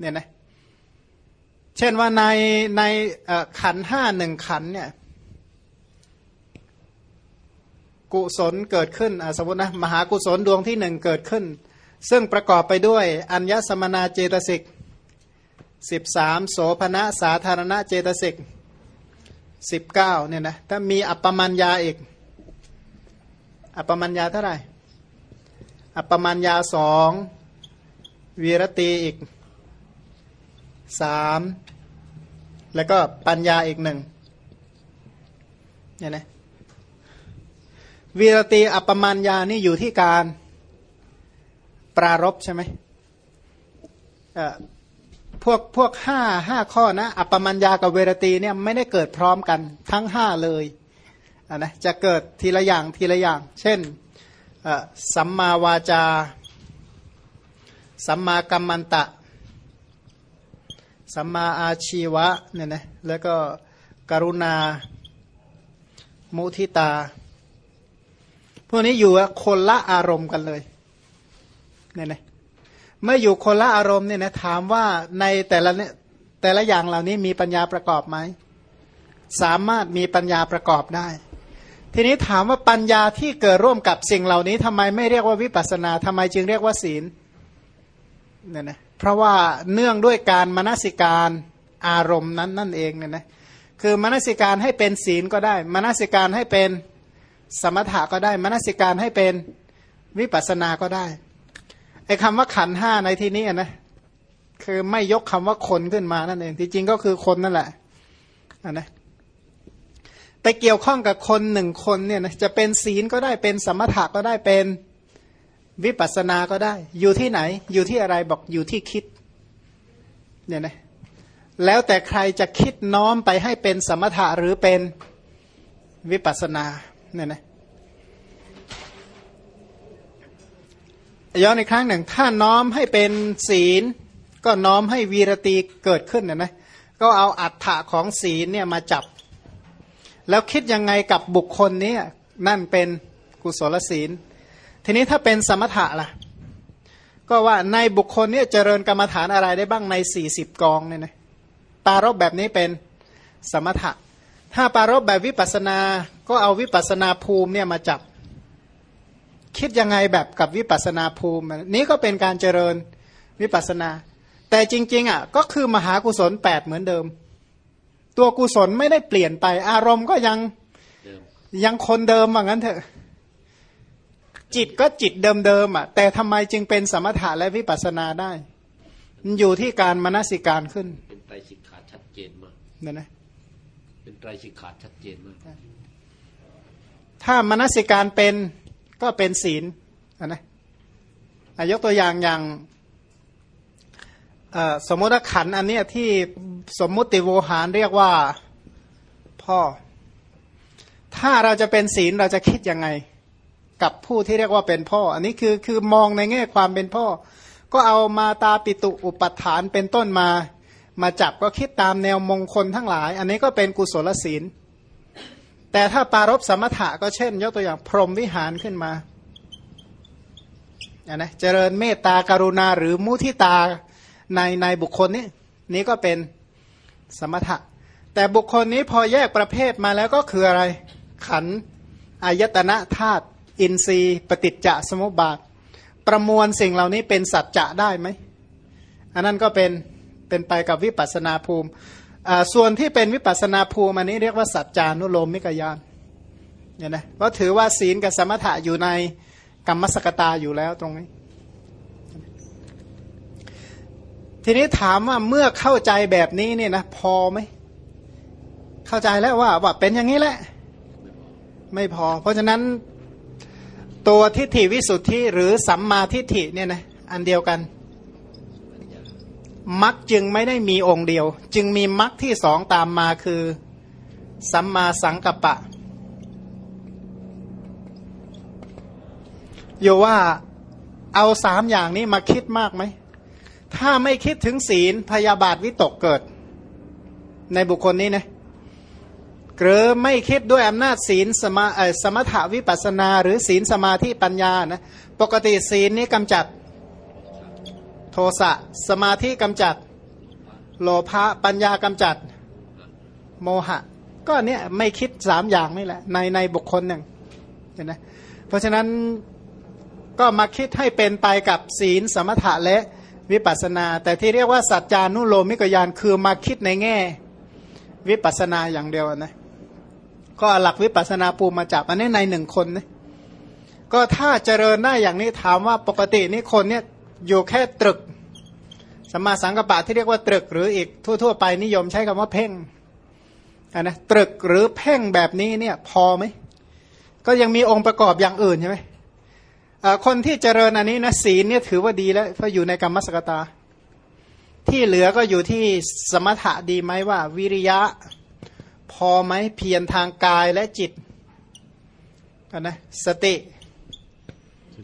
เนี่ยนะเช่นว่าในในขันห้าหนึ่งขันเนี่ยกุศลเกิดขึ้นสมมตินะมหากุศลดวงที่หนึ่งเกิดขึ้น ซึ่งประกอบไปด้วย อัญญสมนาเจตสิกสิบสามโสภณะสาธารณะเจตสิกสิบเก้าเนี่ยนะถ้ามีอัปปมัญญาอีก อัปปมัญญาเท่าไหร่ อัปปมัญญาสองวีรตีอีก สามแล้วก็ปัญญาอีกหนึ่งเนี่ยนะวีรตีอัปมัญญานี่อยู่ที่การปรารบใช่ไหมพวกพวกห้าห้าข้อนะ อัปปมัญญากับเวรตีเนี่ยไม่ได้เกิดพร้อมกันทั้งห้าเลยนะจะเกิดทีละอย่างทีละอย่าง เช่นสัมมาวาจา สัมมากัมมันตะ สัมมาอาชีวะเนี่ยนะแล้วก็กรุณา มุทิตา พวกนี้อยู่คนละอารมณ์กันเลยเนี่ยนะเมื่ออยู่คนละอารมณ์เนี่ยนะถามว่าในแต่ละเนี่ยแต่ละอย่างเหล่านี้มีปัญญาประกอบไหม สามารถมีปัญญาประกอบได้ ทีนี้ถามว่าปัญญาที่เกิดร่วมกับสิ่งเหล่านี้ทำไมไม่เรียกว่าวิปัสนาทำไมจึงเรียกว่าศีลเนี่ยนะ เพราะว่าเนื่องด้วยการมนสิการอารมณ์นั้นนั่นเองเนี่ยนะคือมนสิการให้เป็นศีลก็ได้ มนสิการให้เป็นสมถะก็ได้ มนสิการให้เป็นวิปัสสนาก็ได้ไอ้คำว่าขันห้าในที่นี้นะคือไม่ยกคำว่าคนขึ้นมานั่นเองที่จริงก็คือคนนั่นแหละนะไปเกี่ยวข้องกับคนหนึ่งคนเนี่ยนะจะเป็นศีลก็ได้เป็นสมถะก็ได้เป็น วิปัสสนาก็ได้ อยู่ที่ไหน อยู่ที่อะไรบอกอยู่ที่คิดเนี่ยนะแล้วแต่ใครจะคิดน้อมไปให้เป็นสมถะหรือเป็นวิปัสสนาเนี่ยนะย้อนอีกครั้งหนึ่ง ถ้าน้อมให้เป็นศีล ก็น้อมให้วีรตีเกิดขึ้นเนะนะก็เอาอัฏฐะของศีลเนี่ยมาจับ แล้วคิดยังไงกับบุคคลนี้นั่นเป็นกุศลศีล ทีนี้ถ้าเป็นสมถะล่ะ ก็ว่าในบุคคลนี้เจริญกรรมฐานอะไรได้บ้างในสี่สิบกองเนี่ยนะปารบแบบนี้เป็นสมถะ ถ้าปารบแบบวิปัสนา ก็เอาวิปัสนาภูมิเนี่ยมาจับ คิดยังไงแบบกับวิปัสนาภูมิ นี้ก็เป็นการเจริญวิปัสนา แต่จริงๆอะก็คือมหากุศลแปดเหมือนเดิม ตัวกุศลไม่ได้เปลี่ยนไป อารมณ์ก็ยังยังคนเดิมว่างั้นเถอะ จิตก็จิตเดิมๆอะ แต่ทำไมจึงเป็นสมถะและวิปัสนาได้มันอยู่ที่การมนสิการขึ้น เป็นไตรสิกขาชัดเจนมากนั่นนะเป็นไตรสิกขาชัดเจนมากถ้ามนสิการเป็นก็เป็นศีลนะยกตัวอย่างอย่างสมมติขันอันนี้ที่สมมุติโวหารเรียกว่าพ่อ ถ้าเราจะเป็นศีลเราจะคิดยังไง กับผู้ที่เรียกว่าเป็นพ่อ อันนี้คือคือมองในแง่ความเป็นพ่อ ก็เอามาตาปิตุอุปัฏฐานเป็นต้นมา มาจับก็คิดตามแนวมงคลทั้งหลาย อันนี้ก็เป็นกุศลศีล แต่ถ้าปารบสมถะก็เช่น ยกตัวอย่างพรหมวิหารขึ้นมาอ่นะเจริญเมตตาการุณาหรือมุทิตาในในบุคคลนี้นี้ก็เป็นสมถะ แต่บุคคลนี้พอแยกประเภทมาแล้วก็คืออะไร ขันอายตนะธาตุ อินทรีย์ปฏิจจสมุปบาท ประมวลสิ่งเหล่านี้เป็นสัจจะได้ไหม อันนั้นก็เป็นเป็นไปกับวิปัสนาภูมิส่วนที่เป็นวิปัสนาภูมิอันนี้เรียกว่าสัจจานุโลมมิกยานเนี่ยนะเพราถือว่าศีลกับสมถะอยู่ในกรรมสกตาอยู่แล้วตรงนี้ ทีนี้ถามว่าเมื่อเข้าใจแบบนี้เนี่ยนะพอไหม เข้าใจแล้วว่าว่าเป็นอย่างนี้แหละ ไม่พอ เพราะฉะนั้น ตัวทิฏฐิวิสุทธิหรือสัมมาทิฏฐิเนี่ยนะอันเดียวกันมักจึงไม่ได้มีองค์เดียว จึงมีมักที่สองตามมาคือ สัมมาสังกัปปะ อยู่ว่าเอาสามอย่างนี้มาคิดมากไหม ถ้าไม่คิดถึงศีลพยาบาทวิตกเกิด ในบุคคลนี้นะ หรือไม่คิดด้วยอำนาจศีลสมาสมถาวิปัสนาหรือศีลสมาธิปัญญานะปกติศีลนี้กำจัดโทสะสมาธิกำจัดโลภะปัญญากำจัดโมหะ ก็เนี่ยไม่คิดสามอย่างนี่แหละในในบุคคลหนึ่งเห็นไหมเพราะฉะนั้นก็มาคิดให้เป็นไปกับศีลสมถะและวิปัสนา แต่ที่เรียกว่าสัจจานุโลมิกยานคือมาคิดในแง่ วิปัสนาอย่างเดียวนะ ก็หลักวิปัสนาปูมาจับอันนี้ในหนึ่งคนนะก็ถ้าเจริญได้อย่างนี้ถามว่าปกตินี่คนเนี่ยอยู่แค่ตรึกสมมาสังกปะที่เรียกว่าตรึกหรืออีกทั่ว ๆ ไปนิยมใช้คำว่าเพ่งนนะตรึกหรือเพ่งแบบนี้เนี่ยพอไหมก็ยังมีองค์ประกอบอย่างอื่นใช่ไหมคนที่เจริญอันนี้นะศีลเนี่ยถือว่าดีแล้วเพราะอยู่ในกรรมสกตา ที่เหลือก็อยู่ที่สมถะดีไหมว่า วิริยะ พอไหมเพียรทางกายและจิตกันนะสติ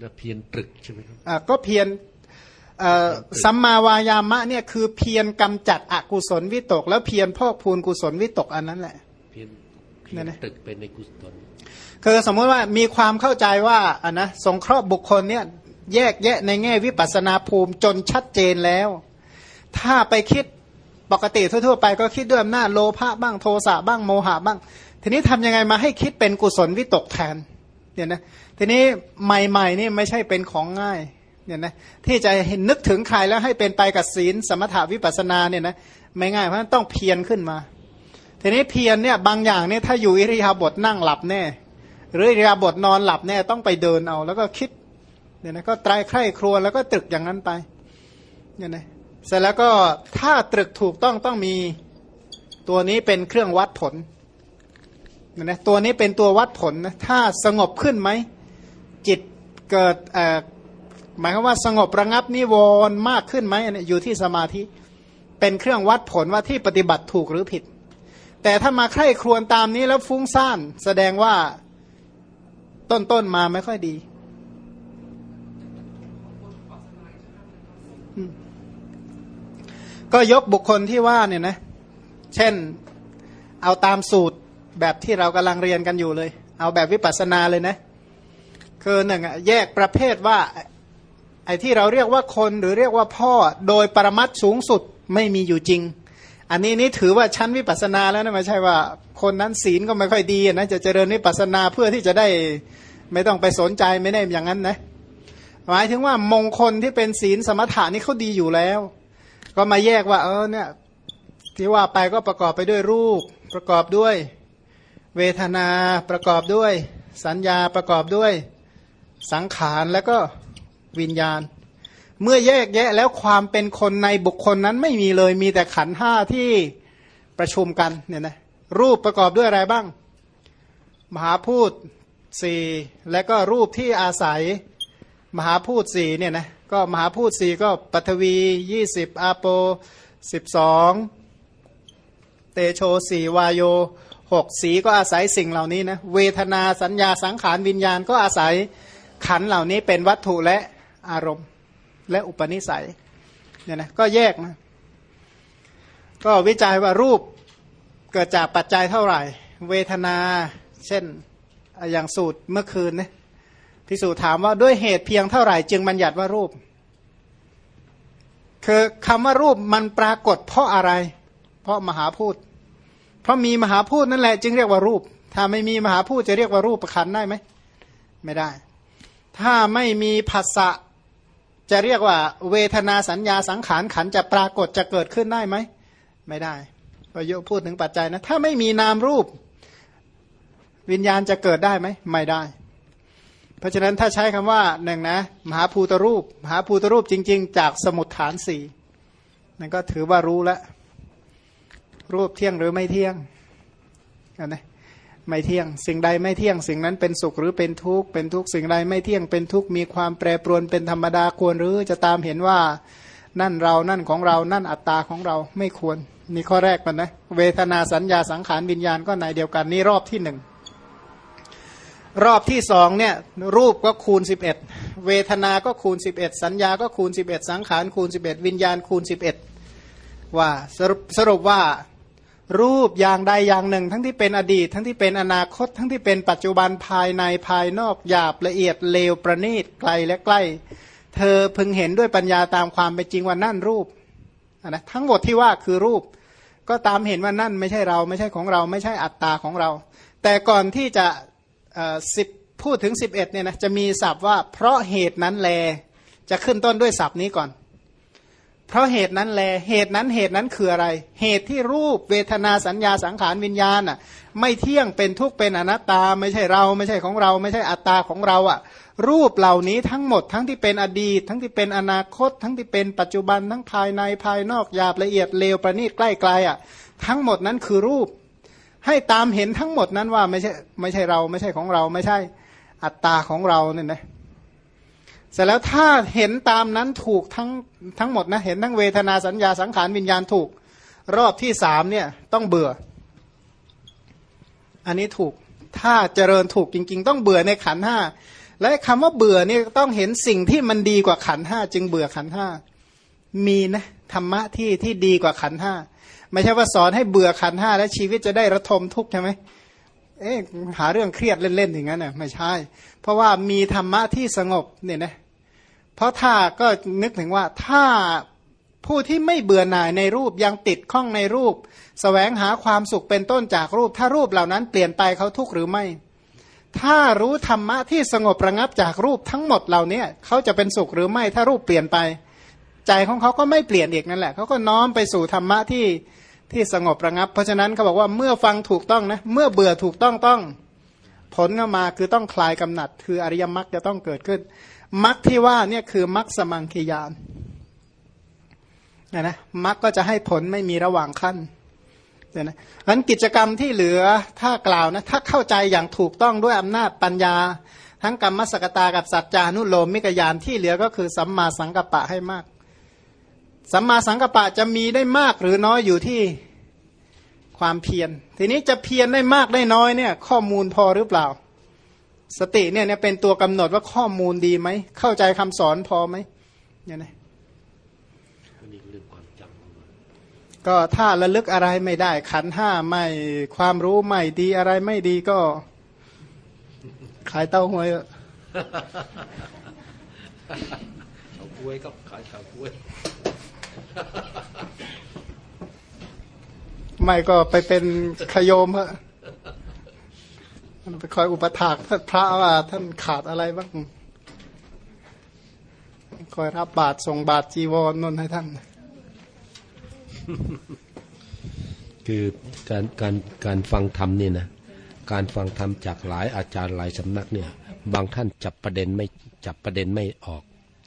จะเพียรตรึกใช่ไหมครับอ่าก็เพียรสัมมาวายามะเนี่ยคือเพียรกำจัดอกุศลวิตก แล้วเพียรพอกพูนกุศลวิตกอันนั้นแหละเพียรเพียรตรึกเป็นในกุศลคือสมมติว่ามีความเข้าใจว่าอะนะสงเคราะห์บุคคลเนี่ยแยกแยะในแง่วิปัสนาภูมิจนชัดเจนแล้ว ถ้าไปคิด ปกติทั่วๆไปก็คิดด้วยอำนาจโลภะบ้างโทสะบ้างโมหะบ้าง ทีนี้ทำยังไงมาให้คิดเป็นกุศลวิตกแทนเนี่ยนะทีนี้ใหม่ๆนี่ไม่ใช่เป็นของง่ายเนี่ยนะที่จะเห็นนึกถึงใครแล้วให้เป็นไปกับศีลสมถาวิปัสนาเนี่ยนะไม่ง่ายเพราะต้องเพียรขึ้นมา ทีนี้เพียรเนี่ยบางอย่างเนี่ยถ้าอยู่อิริยาบถนั่งหลับแน่ หรืออิริยาบถนอนหลับแน่ต้องไปเดินเอา แล้วก็คิดเนี่ยนะก็ไตรใคร่ครัวแล้วก็ตึกอย่างนั้นไปเนี่ยนะ เสร็จแล้วก็ถ้าตรึกถูกต้องต้องมีตัวนี้เป็นเครื่องวัดผลเนี่ยนะตัวนี้เป็นตัววัดผลนะถ้าสงบขึ้นไหม จิตเกิดหมายความว่าสงบระงับนิวรณ์มากขึ้นไหมอยู่ที่สมาธิเป็นเครื่องวัดผลว่าที่ปฏิบัติถูกหรือผิด แต่ถ้ามาใคร่ครวญตามนี้แล้วฟุ้งซ่าน แสดงว่าต้นต้นมาไม่ค่อยดี ก็ยกบุคคลที่ว่าเนี่ยนะเช่นเอาตามสูตรแบบที่เรากำลังเรียนกันอยู่เลย เอาแบบวิปัสสนาเลยนะคือหนึ่งแยกประเภทว่าไอ้ที่เราเรียกว่าคนหรือเรียกว่าพ่อโดยปรมัตสูงสุดไม่มีอยู่จริง อันนี้นี่ถือว่าชั้นวิปัสนาแล้วนะไม่ใช่ว่าคนนั้นศีลก็ไม่ค่อยดีนะจะเจริญวิปัสนาเพื่อที่จะได้ไม่ต้องไปสนใจไม่ได้อย่างนั้นนะหมายถึงว่ามงคลที่เป็นศีลสมถานี่เขาดีอยู่แล้ว ก็มาแยกว่า เออเนี่ยที่ว่าไปก็ประกอบไปด้วยรูป ประกอบด้วย เวทนาประกอบด้วย สัญญาประกอบด้วยสังขารแล้วก็วิญญาณ เมื่อแยกแยะแล้วความเป็นคนในบุคคลนั้นไม่มีเลย มีแต่ขันห้าที่ประชุมกันเนี่ยนะรูปประกอบด้วยอะไรบ้าง มหาพูดสี่และก็รูปที่อาศัย มหาพูดสี่เนี่ยนะก็มหาพูดสี่ก็ปัทวียี่สิบอาโปสิบสองเตโชสี่วายโยหกสีก็อาศัยสิ่งเหล่านี้นะเวทนาสัญญาสังขารวิญญาณก็อาศัยขันเหล่านี้เป็นวัตถุและอารมณ์และอุปนิสัยเนี่ยนะก็แยกนะก็วิจัยว่ารูปเกิดจากปัจจัยเท่าไหร่ เวทนาเช่นอย่างสูตรเมื่อคืนนะ พิสูจถามว่าด้วยเหตุเพียงเท่าไหร่จึงบัญญัติว่ารูป คือคำว่ารูปมันปรากฏเพราะอะไร เพราะมหาพูด เพราะมีมหาพูดนั่นแหละจึงเรียกว่ารูป ถ้าไม่มีมหาพูดจะเรียกว่ารูปประคันได้ไหมไม่ได้ ถ้าไม่มีภาษะจะเรียกว่า เวทนาสัญญาสังขารขันจะปรากฏจะเกิดขึ้นได้ไหมไม่ได้ประโยคพูดถึงปัจจัยนะ ถ้าไม่มีนามรูป วิญญาณจะเกิดได้ไหมไม่ได้ เพราะฉะนั้นถ้าใช้คำว่าหนึ่งนะมหาภูตรูป มหาภูตรูปจริง ๆ จากสมุดฐานสี่นั่นก็ถือว่ารู้แล้วรูปเที่ยงหรือไม่เที่ยงนนะไม่เที่ยง สิ่งใดไม่เที่ยง สิ่งนั้นเป็นสุขหรือเป็นทุกข์เป็นทุกข์สิ่งใดไม่เที่ยงเป็นทุกข์มีความแปรปรวนเป็นธรรมดาควรหรือจะตามเห็นว่านั่นเรานั่นของเรานั่นอัตตาของเราไม่ควรนี่ข้อแรกมันนะเวทนาสัญญาสังขารวิญญาณก็ในเดียวกันนี่รอบที่หนึ่ง รอบที่สองเนี่ยรูปก็คูณสิบเอ็ดเวทนา ก็คูณสิบเอ็ดสัญญา ก็คูณสิบเอ็ดสังขารคูณสิบเอ็ดวิญญาณคูณสิบเอ็ดว่าสรุปสรุปว่ารูปอย่างใดอย่างหนึ่ง ทั้งที่เป็นอดีต ทั้งที่เป็นอนาคต ทั้งที่เป็นปัจจุบันภายในภายนอกหยาบละเอียดเลวประณีตไกลและใกล้ เธอพึงเห็นด้วยปัญญาตามความเป็นจริงว่านั่นรูปนะทั้งหมดที่ว่าคือรูป ก็ตามเห็นว่านั่นไม่ใช่เราไม่ใช่ของเราไม่ใช่อัตตาของเรา แต่ก่อนที่จะ สิบพูดถึง 11เนี่ยนะจะมีศัพท์ว่าเพราะเหตุนั้นแลจะขึ้นต้นด้วยศัพท์นี้ก่อน เพราะเหตุนั้นแลเหตุนั้นเหตุนั้นคืออะไร เหตุที่รูปเวทนาสัญญาสังขารวิญญาณอะไม่เที่ยงเป็นทุกข์เป็นอนัตตา ไม่ใช่เรา ไม่ใช่ของเรา ไม่ใช่อัตตาของเราอะ รูปเหล่านี้ทั้งหมดทั้งที่เป็นอดีต ทั้งที่เป็นอนาคต ทั้งที่เป็นปัจจุบันทั้งภายในภายนอกหยาบละเอียดเลวประณีตใกล้ไกลอะทั้งหมดนั้นคือรูป ให้ตามเห็นทั้งหมดนั้นว่าไม่ใช่ไม่ใช่เราไม่ใช่ของเราไม่ใช่อัตตาของเราเนี่ยนะเสร็จแล้วถ้าเห็นตามนั้นถูกทั้งทั้งหมดนะเห็นทั้งเวทนาสัญญาสังขารวิญญาณถูก รอบที่สามเนี่ยต้องเบื่อ อันนี้ถูกถ้าเจริญถูกจริง ๆ ต้องเบื่อในขันห้าและคำว่าเบื่อนี่ต้องเห็นสิ่งที่มันดีกว่าขันห้าจึงเบื่อขันห้ามีนะธรรมะที่ที่ดีกว่าขันห้า ไม่ใช่ว่าสอนให้เบื่อขันห้าแล้วชีวิตจะได้ระทมทุกข์ใช่ไหมเอ๊ะหาเรื่องเครียดเล่นๆอย่างนั้นน่ะไม่ใช่ เพราะว่ามีธรรมะที่สงบเนี่ยนะเพราะถ้าก็นึกถึงว่าถ้าผู้ที่ไม่เบื่อหน่ายในรูปยังติดข้องในรูปสแสวงหาความสุขเป็นต้นจากรูป ถ้ารูปเหล่านั้นเปลี่ยนไปเขาทุกข์หรือไม่ ถ้ารู้ธรรมะที่สงบระงับจากรูปทั้งหมดเหล่านี้เขาจะเป็นสุขหรือไม่ ถ้ารูปเปลี่ยนไป ใจของเขาก็ไม่เปลี่ยนอีกนั่นแหละเขาก็น้อมไปสู่ธรรมะที่ที่สงบระงับ เพราะฉะนั้นเขาบอกว่าเมื่อฟังถูกต้องนะเมื่อเบื่อถูกต้องต้องผลก็มาคือต้องคลายกำหนัด คืออริยมรรคจะต้องเกิดขึ้นมรรคที่ว่าเนี่ยคือมรรคสมังคียานนะนะมรรคก็จะให้ผลไม่มีระหว่างขั้นเนี่ยนะนั้นกิจกรรมที่เหลือถ้ากล่าวนะถ้าเข้าใจอย่างถูกต้องด้วยอำนาจปัญญา ทั้งกรรมสกตากับสัจจานุโลมมิกยานที่เหลือก็คือสัมมาสังกัปปะให้มาก สัมมาสังกัปปะจะมีได้มากหรือน้อยอยู่ที่ความเพียร ทีนี้จะเพียรได้มากได้น้อยเนี่ย ข้อมูลพอหรือเปล่า สติเนี่ยเป็นตัวกำหนดว่าข้อมูลดีไหม เข้าใจคำสอนพอไหมเนี่ยนะก็ถ้าระลึกอะไรไม่ได้ ขันห้าไม่ความรู้ไม่ดีอะไรไม่ดีก็ ขายเต้าหวยเขากล้วยก็ขายเขากล้วย ไม่ก็ไปเป็นขยมฮะไปคอยอุปถากท่านพระว่าท่านขาดอะไรบ้างคอยรับบาตรส่งบาตรจีวรนนให้ท่าน คือการการการฟังธรรมเนี่ยนะการฟังธรรมจากหลายอาจารย์หลายสำนักเนี่ย บางท่านจับประเด็นไม่จับประเด็นไม่ออก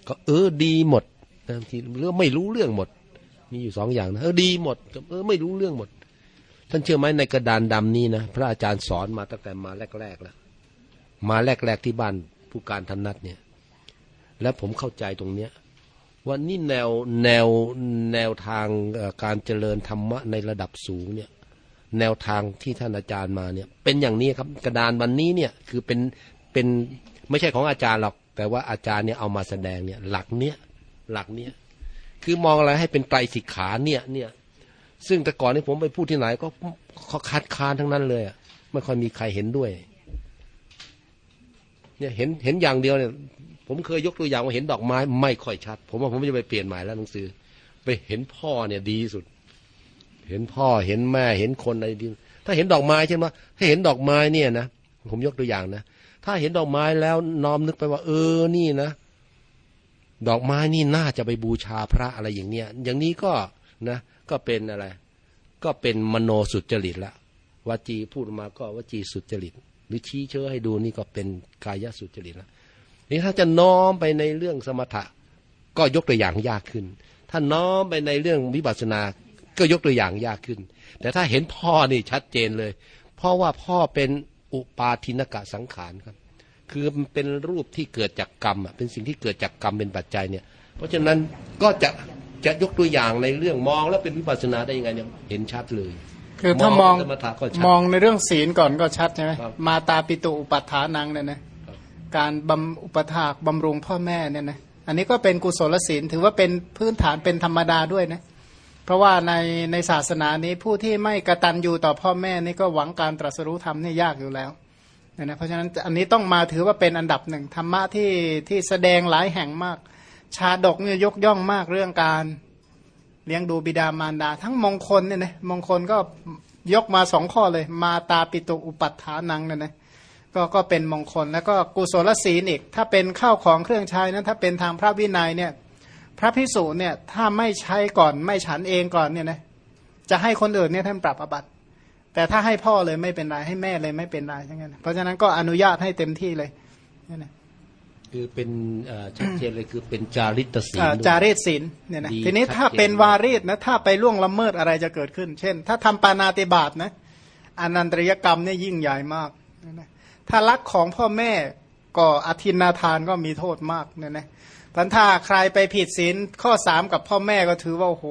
ก็เออดีหมดบางทีเรื่องไม่รู้เรื่องหมด มีอยู่สองอย่างนะเออดีหมดเออไม่รู้เรื่องหมด ท่านเชื่อไหมในกระดานดำนี้นะพระอาจารย์สอนมาตั้งแต่มาแรกๆแล้วมาแรกๆที่บ้านผู้การธนัดเนี่ย แล้วผมเข้าใจตรงเนี้ยว่านี่แนวแนวแนวทางการเจริญธรรมะในระดับสูงเนี่ยแนวทางที่ท่านอาจารย์มาเนี่ย เป็นอย่างนี้ครับกระดานวันนี้เนี่ยคือเป็นเป็นไม่ใช่ของอาจารย์หรอก แต่ว่าอาจารย์เนี่ยเอามาแสดงเนี่ย หลักเนี้ยหลักเนี้ย คือมองอะไรให้เป็นไตรสิกขาเนี่ยเนี่ยซึ่งแต่ก่อนนี้ผมไปพูดที่ไหนก็เขาคัดค้านทั้งนั้นเลยอะไม่ค่อยมีใครเห็นด้วย เนี่ยเห็นเห็นอย่างเดียวเนี่ย ผมเคยยกตัวอย่างว่าเห็นดอกไม้ ไม่ค่อยชัด ผมว่าผมจะไปเปลี่ยนใหม่แล้วหนังสือ ไปเห็นพ่อเนี่ยดีสุด เห็นพ่อเห็นแม่เห็นคนอะไรดีถ้าเห็นดอกไม้ใช่ไหมถ้าเห็นดอกไม้เนี่ยนะผมยกตัวอย่างนะถ้าเห็นดอกไม้แล้วน้อมนึกไปว่า เออนี่นะ ดอกไม้นี่น่าจะไปบูชาพระอะไรอย่างเนี้ย อย่างนี้ก็นะ ก็เป็นอะไร ก็เป็นมโนสุจริตละวจีพูดมาก็วจีสุจริต หรือชี้เชื้อให้ดูนี่ก็เป็นกายสุจริตละนี่ถ้าจะน้อมไปในเรื่องสมถะ ก็ยกตัวอย่างยากขึ้น ถ้าน้อมไปในเรื่องวิปัสสนา ก็ยกตัวอย่างยากขึ้น แต่ถ้าเห็นพ่อนี่ชัดเจนเลย เพราะว่าพ่อเป็นอุปาทินกะสังขารครับ คือมันเป็นรูปที่เกิดจากกรรมอะเป็นสิ่งที่เกิดจากกรรมเป็นปัจจัยเนี่ย เพราะฉะนั้นก็จะจะยกตัวอย่างในเรื่องมองแล้วเป็นวิปัสสนาได้ยังไงเนี่ยเห็นชัดเลย คือถ้ามองมองในเรื่องศีลก่อนก็ชัดใช่ไหมมาตาปิตุอุปัฏฐานังเนี่ยนะการบำอุปถากบำรุงพ่อแม่เนี่ยนะอันนี้ก็เป็นกุศลศีลถือว่าเป็นพื้นฐานเป็นธรรมดาด้วยนะเพราะว่าในในศาสนานี้ผู้ที่ไม่กระตันอยู่ต่อพ่อแม่นี่ก็หวังการตรัสรู้ธรรมนี่ยากอยู่แล้ว นะเพราะฉะนั้นอันนี้ต้องมาถือว่าเป็นอันดับหนึ่งธรรมะที่ที่แสดงหลายแห่งมาก ชาดกเนี่ยยกย่องมากเรื่องการเลี้ยงดูบิดามารดา ทั้งมงคลเนี่ยนะมงคลก็ยกมาสองข้อเลย มาตาปิตุอุปัฏฐานังเนี่ยนะก็ก็เป็นมงคลแล้วก็กุศลศีลอีก ถ้าเป็นข้าวของเครื่องใช้นั้นถ้าเป็นทางพระวินัยเนี่ยพระพิสุเนี่ยถ้าไม่ใช้ก่อนไม่ฉันเองก่อนเนี่ยนะจะให้คนอื่นเนี่ยท่านปรับอบัติ แต่ถ้าให้พ่อเลยไม่เป็นไรให้แม่เลยไม่เป็นไรอย่างเงี้ยเพราะฉะนั้นก็อนุญาตให้เต็มที่เลยนี่นะคือเป็นเอ่อชัดเจนเลยคือเป็นจาริตศีลอ่าด้วยจารีตศีลเนี่ยนะดีทีนี้ชัดถ้าเจนเป็นวารีตนะถ้าไปล่วงละเมิดอะไรจะเกิดขึ้น เช่น ถ้าทำปานาติบาตนะอนันตริยกรรมเนี่ยยิ่งใหญ่มากเนี่ยนะถ้ารักของพ่อแม่ก็อธินาทานก็มีโทษมากเนี่ยนะพันถ้าใครไปผิดศีลข้อสามกับพ่อแม่ก็ถือว่าโอ้โห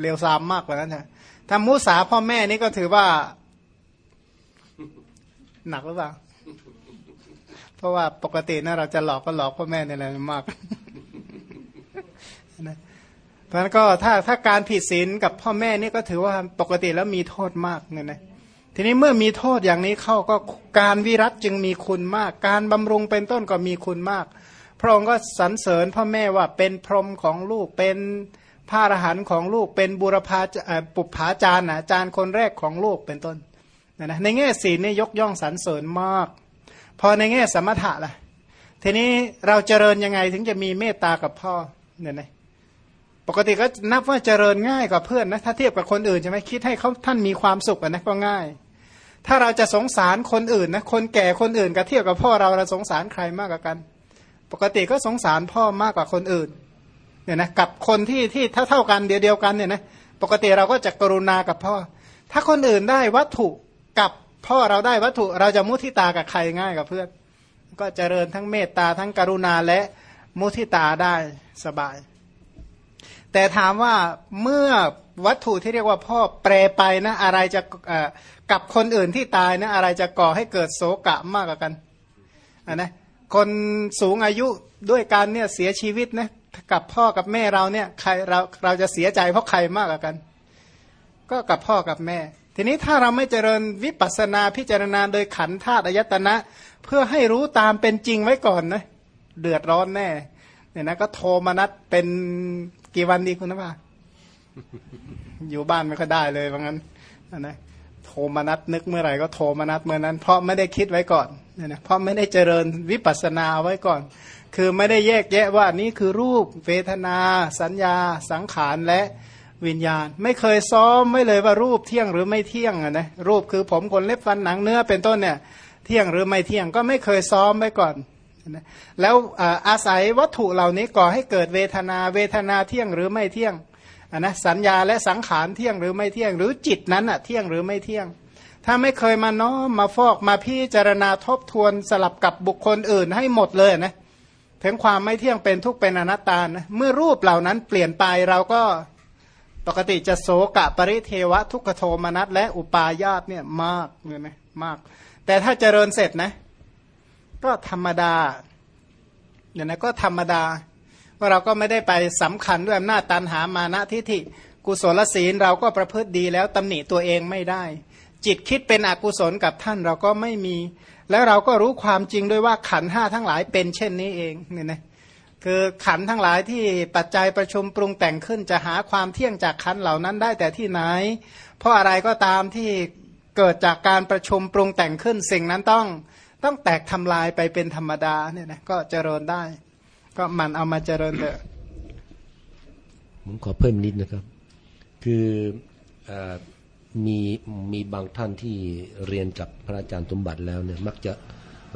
เลวทรามมากกว่านั้นนะ ถ้ามุสาพ่อแม่นี่ก็ถือว่า หนักหรือเปล่า เพราะว่าปกตินะเราจะหลอกก็หลอกพ่อแม่เนี่ยแหละมากนะเพราะฉะนั้นก็ถ้าถ้าการผิดศีลกับพ่อแม่นี่ก็ถือว่าปกติแล้วมีโทษมากเนี่ยนะทีนี้เมื่อมีโทษอย่างนี้เข้าก็การวิรัตจึงมีคุณมาก การบำรุงเป็นต้นก็มีคุณมาก พระองค์ก็สรรเสริญพ่อแม่ว่าเป็นพรหมของลูกเป็น พระอรหันต์ของลูกเป็นบุรพาปุปผาจารย์นะอาจารย์คนแรกของลูกเป็นต้นนะนะในแง่ศีลนี่ยกย่องสรรเสริญมาก พอในแง่สมถะล่ะทีนี้เราเจริญยังไงถึงจะมีเมตตากับพ่อเนี่ยนะปกติก็นับว่าเจริญง่ายกว่าเพื่อนนะถ้าเทียบกับคนอื่นใช่ไหมคิดให้เขาท่านมีความสุขอะนะก็ง่าย ถ้าเราจะสงสารคนอื่นนะคนแก่คนอื่นกับเทียบกับพ่อเราเราสงสารใครมากกว่ากัน ปกติก็สงสารพ่อมากกว่าคนอื่น เนี่ยนะกับคนที่ที่เท่าเท่ากันเดียวเดียวกันเนี่ยนะปกติเราก็จะกรุณากับพ่อ ถ้าคนอื่นได้วัตถุกับพ่อเราได้วัตถุเราจะมุทิตากับใครง่ายกับเพื่อน ก็เจริญทั้งเมตตาทั้งกรุณาและมุทิตาได้สบาย แต่ถามว่าเมื่อวัตถุที่เรียกว่าพ่อแปรไปนะอะไรจะกับคนอื่นที่ตายนะอะไรจะก่อให้เกิดโศกะมากกว่ากันอะนะคนสูงอายุด้วยกันเนี่ยเสียชีวิตนะ กับพ่อกับแม่เราเนี่ยใครเราเราจะเสียใจเพราะใครมากกว่ากัน ก็กับพ่อกับแม่ ทีนี้ถ้าเราไม่เจริญวิปัสสนาพิจารณาโดยขันธ์ธาตุอายตนะ เพื่อให้รู้ตามเป็นจริงไว้ก่อนนะเดือดร้อนแน่เนี่ยนะก็โทรมานัดเป็นกี่วันดีคุณนะพ่าอยู่บ้านไม่ค่อยได้เลยว่างั้นนะโทรมานัดนึกเมื่อไหร่ก็โทรมานัดเมื่อนั้น เพราะไม่ได้คิดไว้ก่อนเนี่ยนะเพราะไม่ได้เจริญวิปัสสนาไว้ก่อน คือไม่ได้แยกแยะว่านี่คือรูปเวทนา สัญญา สังขารและวิญญาณ ไม่เคยซ้อมไว้เลยว่ารูปเที่ยงหรือไม่เที่ยงนะรูปคือผมขนเล็บฟันหนังเนื้อเป็นต้นเนี่ยเที่ยงหรือไม่เที่ยงก็ไม่เคยซ้อมไว้ก่อนนะแล้วอาอาศัยวัตถุเหล่านี้ก่อให้เกิดเวทนาเวทนาเที่ยงหรือไม่เที่ยงนะสัญญาและสังขารเที่ยงหรือไม่เที่ยง หรือจิตนั้นอะเที่ยงหรือไม่เที่ยง ถ้าไม่เคยมาน้อมมาฟอกมาพิจารณาทบทวนสลับกับบุคคลอื่นให้หมดเลยนะ ถึงความไม่เที่ยงเป็นทุกเป็นอนัตตานะเมื่อรูปเหล่านั้นเปลี่ยนไปเราก็ปกติจะโสกะปริเทวะทุกขโทมนัสและอุปาญาตเนี่ยมากเลยนะมาก แต่ถ้าเจริญเสร็จนะ ก็ธรรมดาเนี่ยนะก็ธรรมดาว่าเราก็ไม่ได้ไปสำคัญด้วยอำนาจตันหามานะทิฏฐิ กุศลศีลเราก็ประพฤติดีแล้วตำหนิตัวเองไม่ได้ จิตคิดเป็นอกุศลกับท่านเราก็ไม่มี แล้วเราก็รู้ความจริงด้วยว่าขันห้าทั้งหลายเป็นเช่นนี้เองเนี่ยนะคือขันทั้งหลายที่ปัจจัยประชุมปรุงแต่งขึ้นจะหาความเที่ยงจากขันเหล่านั้นได้แต่ที่ไหน เพราะอะไรก็ตามที่เกิดจากการประชุมปรุงแต่งขึ้นสิ่งนั้นต้องต้องแตกทำลายไปเป็นธรรมดาเนี่ยนะก็เจริญได้ ก็มันเอามาเจริญเถอะผมขอเพิ่มนิดนะครับ คืออ มีมีบางท่านที่เรียนกับพระอาจารย์สมบัติแล้วเนี่ย มักจะ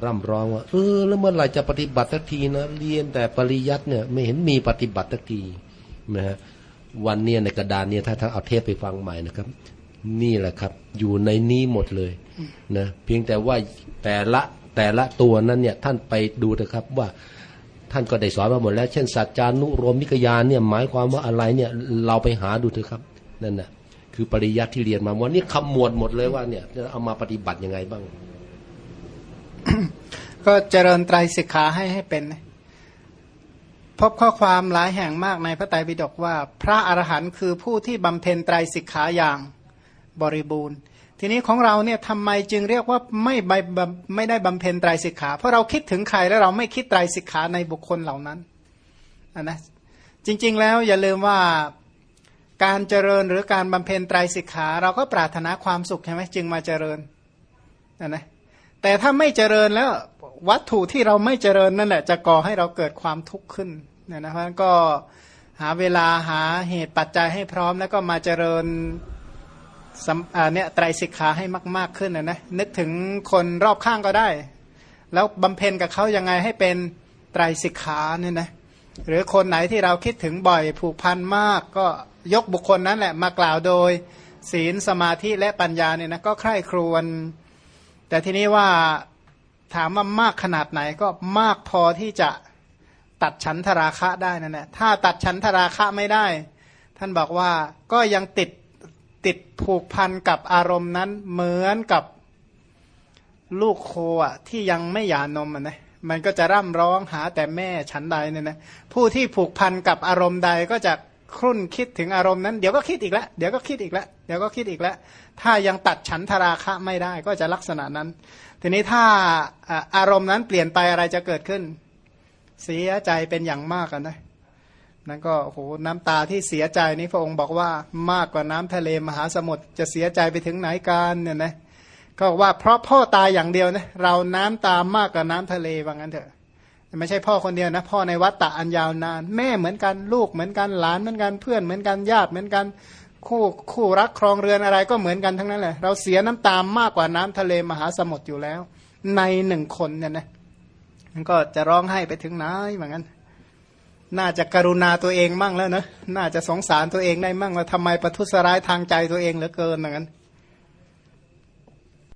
ร่ำร้องว่าเออแล้วเมื่อไหร่จะปฏิบัติสักทีนะเรียนแต่ปริยัติเนี่ย ไม่เห็นมีปฏิบัติสักทีนะฮะวันเนี้ยในกระดานเนี่ยถ้าถ้านเอาเทปไปฟังใหม่นะครับ นี่แหละครับ อยู่ในนี้หมดเลยนะเพียงแต่ว่าแต่ละแต่ละตัวนั้นเนี่ยท่านไปดูนะครับว่าท่านก็ได้สอนมาหมดแล้ว เช่นสัจจานุรมนิกยานเนี่ยหมายความว่าอะไรเนี่ยเราไปหาดูเถอะครับนั่นนะ คือปริยัติที่เรียนมาวันนี้คำหมวดหมดเลยว่าเนี่ยจะเอามาปฏิบัติยังไงบ้าง ก็เจริญไตรสิกขาให้ให้เป็น พบข้อความหลายแห่งมากในพระไตรปิฎกว่า พระอรหันต์คือผู้ที่บำเพ็ญไตรสิกขาอย่างบริบูรณ์ ทีนี้ของเราเนี่ยทำไมจึงเรียกว่าไม่ใบไม่ได้บำเพ็ญไตรสิกขา เพราะเราคิดถึงใครแล้วเราไม่คิดไตรสิกขาในบุคคลเหล่านั้นนนะจริง ๆ แล้วอย่าลืมว่า การเจริญหรือการบำเพ็ญไตรสิกขา เราก็ปรารถนาความสุขใช่ไหมจึงมาเจริญนะนะแต่ถ้าไม่เจริญแล้ววัตถุที่เราไม่เจริญนั่นแหละ จะก่อให้เราเกิดความทุกข์ขึ้นนี่ยนะเพราะนั้นก็หาเวลาหาเหตุปัจจัยให้พร้อมแล้วก็มาเจริญเนี่ยไตรสิกขาให้มาก ๆขึ้นนะนะนึกถึงคนรอบข้างก็ได้ แล้วบำเพ็ญกับเขายังไงให้เป็นไตรสิกขาเนี่ยนะ หรือคนไหนที่เราคิดถึงบ่อยผูกพันมาก ก็ยกบุคคลนั้นแหละมากล่าวโดย ศีลสมาธิและปัญญาเนี่ยนะก็ใคร่ครวญแต่ทีนี้ว่าถามว่ามากขนาดไหนก็มากพอที่จะตัดฉันทราคะได้นั่นแหละถ้าตัดฉันทราคะไม่ได้ ท่านบอกว่าก็ยังติดติดผูกพันกับอารมณ์นั้นเหมือนกับลูกโคอะที่ยังไม่หย่านมอะนะ มันก็จะร่ำร้องหาแต่แม่ฉันใดเนี่ยนะผู้ที่ผูกพันกับอารมณ์ใดก็จะครุ่นคิดถึงอารมณ์นั้น เดี๋ยวก็คิดอีกแล้วเดี๋ยวก็คิดอีกแล้วเดี๋ยวก็คิดอีกแล้วถ้ายังตัดฉันทราคะไม่ได้ก็จะลักษณะนั้น ทีนี้ถ้าอารมณ์นั้นเปลี่ยนไปอะไรจะเกิดขึ้น เสียใจเป็นอย่างมากนะนั่นก็โหน้ำตาที่เสียใจนี้พระองค์บอกว่ามากกว่าน้ำทะเลมหาสมุทรจะเสียใจไปถึงไหนกันเนี่ยนะ ก็ว่าเพราะพ่อตายอย่างเดียวนะเราน้ำตามมากกว่าน้ำทะเลว่างั้นเถอะไม่ใช่พ่อคนเดียวนะ พ่อในวัดตะอันยาวนาน แม่เหมือนกันลูกเหมือนกันหลานเหมือนกันเพื่อนเหมือนกันญาติเหมือนกันคู่คู่รักครองเรือนอะไรก็เหมือนกันทั้งนั้นแหละเราเสียน้ำตามมากกว่าน้ำทะเลมหาสมุทรอยู่แล้ว ในหนึ่งคนเนี่ยนะมันก็จะร้องไห้ไปถึงไหนเหมือนกันน่าจะกรุณาตัวเองมั่งแล้วนะน่าจะสงสารตัวเองได้มั่งว่าทำไมประทุษร้ายทางใจตัวเองเหลือเกินเหมือนกัน